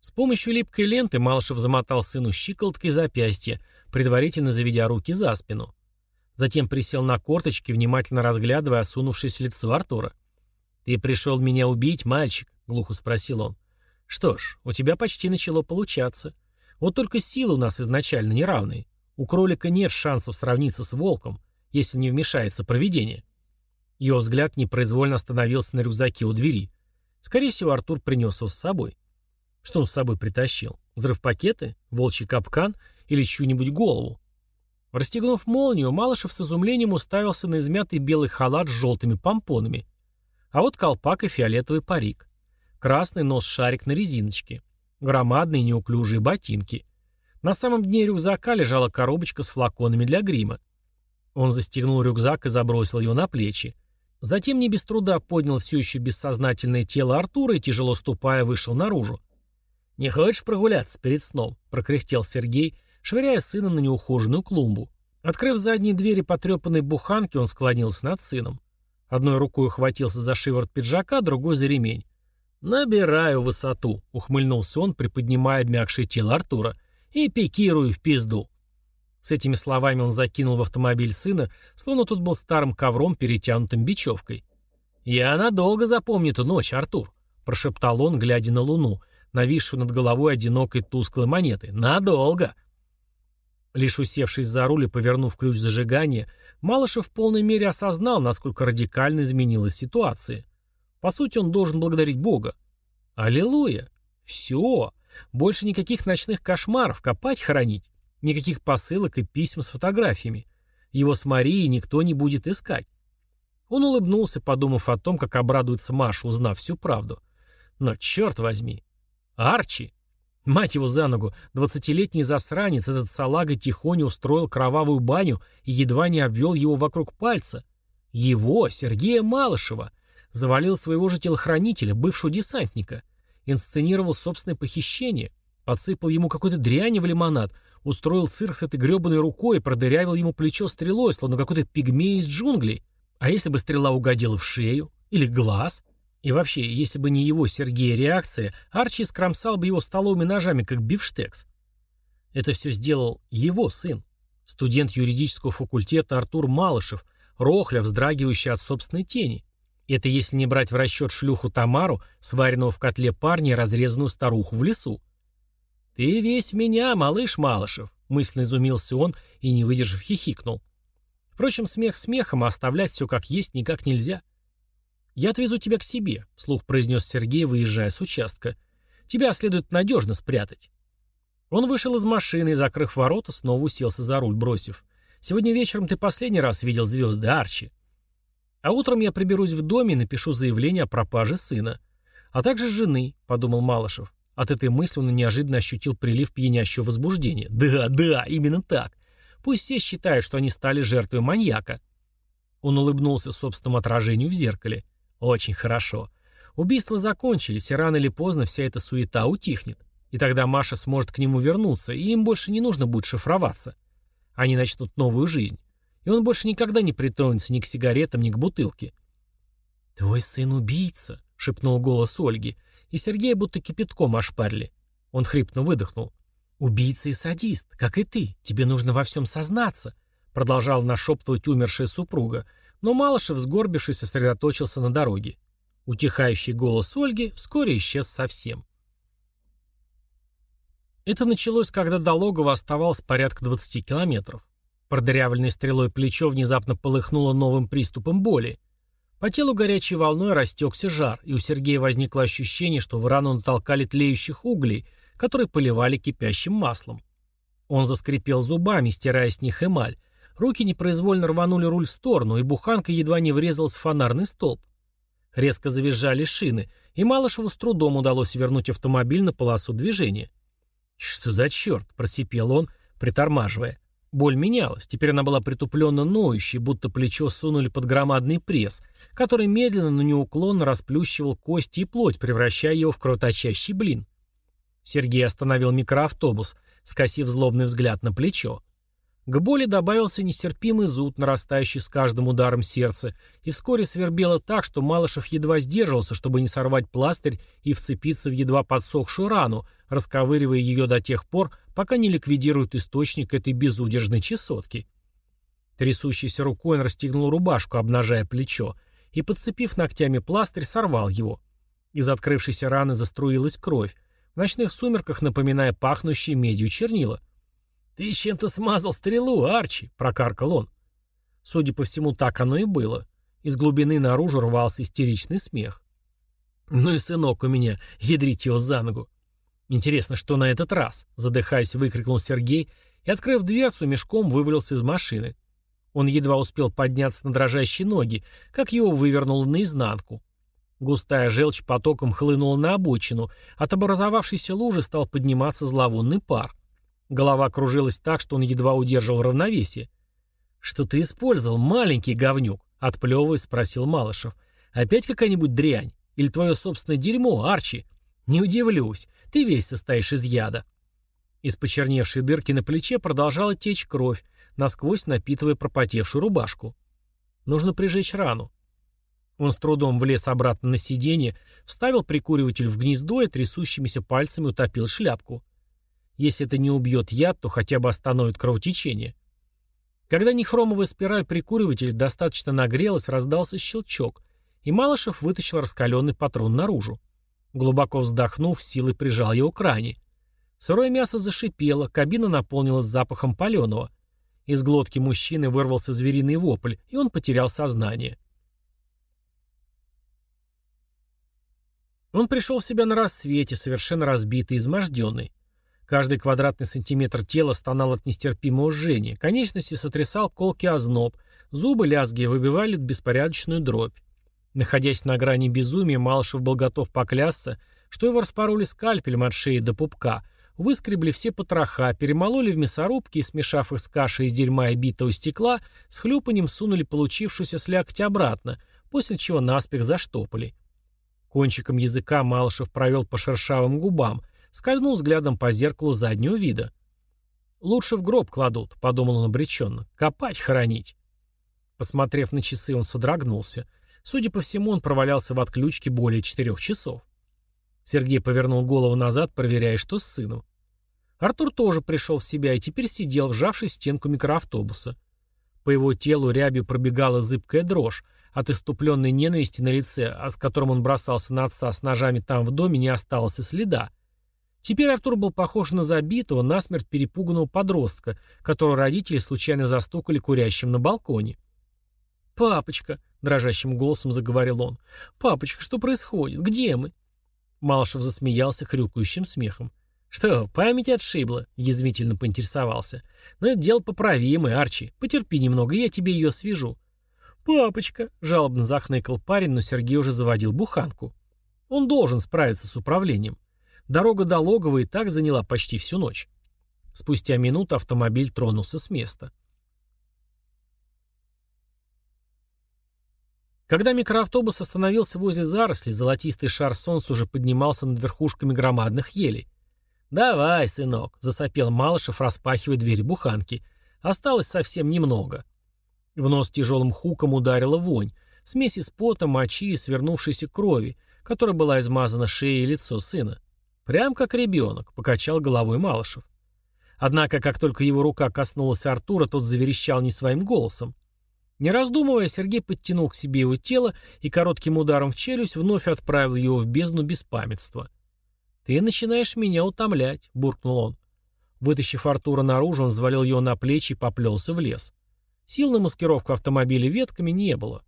С помощью липкой ленты Малышев замотал сыну щиколоткой запястья, предварительно заведя руки за спину. Затем присел на корточки, внимательно разглядывая осунувшееся лицо Артура. «Ты пришел меня убить, мальчик?» — глухо спросил он. «Что ж, у тебя почти начало получаться. Вот только силы у нас изначально неравные. У кролика нет шансов сравниться с волком, если не вмешается провидение». Его взгляд непроизвольно остановился на рюкзаке у двери. Скорее всего, Артур принес его с собой. Что он с собой притащил? Взрыв-пакеты? Волчий капкан? Или чью-нибудь голову? Расстегнув молнию, Малышев с изумлением уставился на измятый белый халат с желтыми помпонами. А вот колпак и фиолетовый парик. Красный нос-шарик на резиночке. Громадные неуклюжие ботинки. На самом дне рюкзака лежала коробочка с флаконами для грима. Он застегнул рюкзак и забросил его на плечи. Затем не без труда поднял все еще бессознательное тело Артура и, тяжело ступая, вышел наружу. «Не хочешь прогуляться перед сном?» — прокряхтел Сергей, швыряя сына на неухоженную клумбу. Открыв задние двери потрепанной буханки, он склонился над сыном. Одной рукой ухватился за шиворот пиджака, другой за ремень. «Набираю высоту», — ухмыльнулся он, приподнимая обмякшее тело Артура, — «и пикирую в пизду». С этими словами он закинул в автомобиль сына, словно тут был старым ковром, перетянутым бечевкой. «Я надолго запомню эту ночь, Артур», — прошептал он, глядя на луну, нависшую над головой одинокой тусклой монеты. «Надолго!» Лишь усевшись за руль и повернув ключ зажигания, Малышев в полной мере осознал, насколько радикально изменилась ситуация. По сути, он должен благодарить Бога. Аллилуйя! Все! Больше никаких ночных кошмаров, копать, хоронить. Никаких посылок и писем с фотографиями. Его с Марией никто не будет искать. Он улыбнулся, подумав о том, как обрадуется Маша, узнав всю правду. Но черт возьми, Арчи! Мать его за ногу, двадцатилетний засранец, этот салага тихоня устроил кровавую баню и едва не обвел его вокруг пальца. Его, Сергея Малышева, завалил своего же телохранителя, бывшего десантника, инсценировал собственное похищение, подсыпал ему какой-то дряни в лимонад, устроил цирк с этой гребаной рукой и продырявил ему плечо стрелой, словно какой-то пигмей из джунглей. А если бы стрела угодила в шею? Или глаз? И вообще, если бы не его Сергея реакция, Арчи скромсал бы его столовыми ножами, как бифштекс. Это все сделал его сын, студент юридического факультета Артур Малышев, рохля, вздрагивающий от собственной тени. Это если не брать в расчет шлюху Тамару, сваренного в котле парня и разрезанную старуху в лесу. «Ты весь меня, малыш Малышев», — мысленно изумился он и, не выдержав, хихикнул. Впрочем, смех смехом, а оставлять все как есть никак нельзя. «Я отвезу тебя к себе», — вслух произнес Сергей, выезжая с участка. «Тебя следует надежно спрятать». Он вышел из машины и, закрыв ворота, снова уселся за руль, бросив. «Сегодня вечером ты последний раз видел звезды, Арчи. А утром я приберусь в доме и напишу заявление о пропаже сына. А также жены», — подумал Малышев. От этой мысли он неожиданно ощутил прилив пьянящего возбуждения. «Да, да, именно так. Пусть все считают, что они стали жертвой маньяка». Он улыбнулся собственному отражению в зеркале. Очень хорошо. Убийства закончились, и рано или поздно вся эта суета утихнет. И тогда Маша сможет к нему вернуться, и им больше не нужно будет шифроваться. Они начнут новую жизнь. И он больше никогда не притронется ни к сигаретам, ни к бутылке. «Твой сын убийца», — шепнул голос Ольги, и Сергея будто кипятком ошпарили. Он хрипно выдохнул. «Убийца и садист, как и ты. Тебе нужно во всем сознаться», — продолжал нашептывать умершая супруга, но Малышев, сгорбившись, сосредоточился на дороге. Утихающий голос Ольги вскоре исчез совсем. Это началось, когда до логова оставалось порядка 20 километров. Продырявленной стрелой плечо внезапно полыхнуло новым приступом боли. По телу горячей волной растекся жар, и у Сергея возникло ощущение, что в рану натолкали тлеющих углей, которые поливали кипящим маслом. Он заскрипел зубами, стирая с них эмаль, Руки непроизвольно рванули руль в сторону, и буханка едва не врезалась в фонарный столб. Резко завизжали шины, и Малышеву с трудом удалось вернуть автомобиль на полосу движения. «Что за черт?» – просипел он, притормаживая. Боль менялась, теперь она была притупленно ноющей, будто плечо сунули под громадный пресс, который медленно, но неуклонно расплющивал кости и плоть, превращая его в кровоточащий блин. Сергей остановил микроавтобус, скосив злобный взгляд на плечо. К боли добавился нестерпимый зуд, нарастающий с каждым ударом сердца, и вскоре свербело так, что Малышев едва сдерживался, чтобы не сорвать пластырь и вцепиться в едва подсохшую рану, расковыривая ее до тех пор, пока не ликвидирует источник этой безудержной чесотки. Трясущейся рукой он расстегнул рубашку, обнажая плечо, и, подцепив ногтями пластырь, сорвал его. Из открывшейся раны заструилась кровь, в ночных сумерках напоминая пахнущие медью чернила. «Ты чем-то смазал стрелу, Арчи!» — прокаркал он. Судя по всему, так оно и было. Из глубины наружу рвался истеричный смех. «Ну и сынок у меня, ядрить его за ногу!» «Интересно, что на этот раз?» — задыхаясь, выкрикнул Сергей и, открыв дверцу, мешком вывалился из машины. Он едва успел подняться на дрожащие ноги, как его вывернуло наизнанку. Густая желчь потоком хлынула на обочину, от образовавшейся лужи стал подниматься зловонный пар. Голова кружилась так, что он едва удерживал равновесие. «Что ты использовал, маленький говнюк?» — отплевываясь, спросил Малышев. «Опять какая-нибудь дрянь? Или твое собственное дерьмо, Арчи? Не удивлюсь, ты весь состоишь из яда». Из почерневшей дырки на плече продолжала течь кровь, насквозь напитывая пропотевшую рубашку. Нужно прижечь рану. Он с трудом влез обратно на сиденье, вставил прикуриватель в гнездо и трясущимися пальцами утопил шляпку. Если это не убьет яд, то хотя бы остановит кровотечение. Когда нехромовая спираль прикуривателя достаточно нагрелась, раздался щелчок, и Малышев вытащил раскаленный патрон наружу. Глубоко вздохнув, силой прижал его к ране. Сырое мясо зашипело, кабина наполнилась запахом паленого. Из глотки мужчины вырвался звериный вопль, и он потерял сознание. Он пришел в себя на рассвете, совершенно разбитый, изможденный. Каждый квадратный сантиметр тела стонал от нестерпимого жжения, конечности сотрясал колки озноб, зубы лязги выбивали беспорядочную дробь. Находясь на грани безумия, Малышев был готов поклясться, что его распороли скальпелем от шеи до пупка, выскребли все потроха, перемололи в мясорубке и, смешав их с кашей из дерьма и битого стекла, с хлюпанием сунули получившуюся слякоть обратно, после чего наспех заштопали. Кончиком языка Малышев провел по шершавым губам, скользнул взглядом по зеркалу заднего вида. «Лучше в гроб кладут», — подумал он обреченно. «Копать, хоронить». Посмотрев на часы, он содрогнулся. Судя по всему, он провалялся в отключке более четырех часов. Сергей повернул голову назад, проверяя, что с сыном. Артур тоже пришел в себя и теперь сидел, вжавшись в стенку микроавтобуса. По его телу рябью пробегала зыбкая дрожь. От иступленной ненависти на лице, а с которым он бросался на отца с ножами там в доме, не осталось и следа. Теперь Артур был похож на забитого, насмерть перепуганного подростка, которого родители случайно застукали курящим на балконе. «Папочка», — дрожащим голосом заговорил он, — «папочка, что происходит? Где мы?» Малышев засмеялся хрюкающим смехом. «Что, память отшибла?» — язвительно поинтересовался. «Но это дело поправимое, Арчи. Потерпи немного, я тебе ее свяжу». «Папочка!» — жалобно захныкал парень, но Сергей уже заводил буханку. Он должен справиться с управлением. Дорога до логова и так заняла почти всю ночь. Спустя минуту автомобиль тронулся с места. Когда микроавтобус остановился возле зарослей, золотистый шар солнца уже поднимался над верхушками громадных елей. «Давай, сынок», — засопел Малышев, распахивая дверь буханки. «Осталось совсем немного». В нос тяжелым хуком ударила вонь, смесь из пота, мочи и свернувшейся крови, которая была измазана шеей и лицо сына. «Прям как ребенок», — покачал головой Малышев. Однако, как только его рука коснулась Артура, тот заверещал не своим голосом. Не раздумывая, Сергей подтянул к себе его тело и коротким ударом в челюсть вновь отправил его в бездну беспамятства. «Ты начинаешь меня утомлять», — буркнул он. Вытащив Артура наружу, он взвалил его на плечи и поплелся в лес. Сил на маскировку автомобиля ветками не было.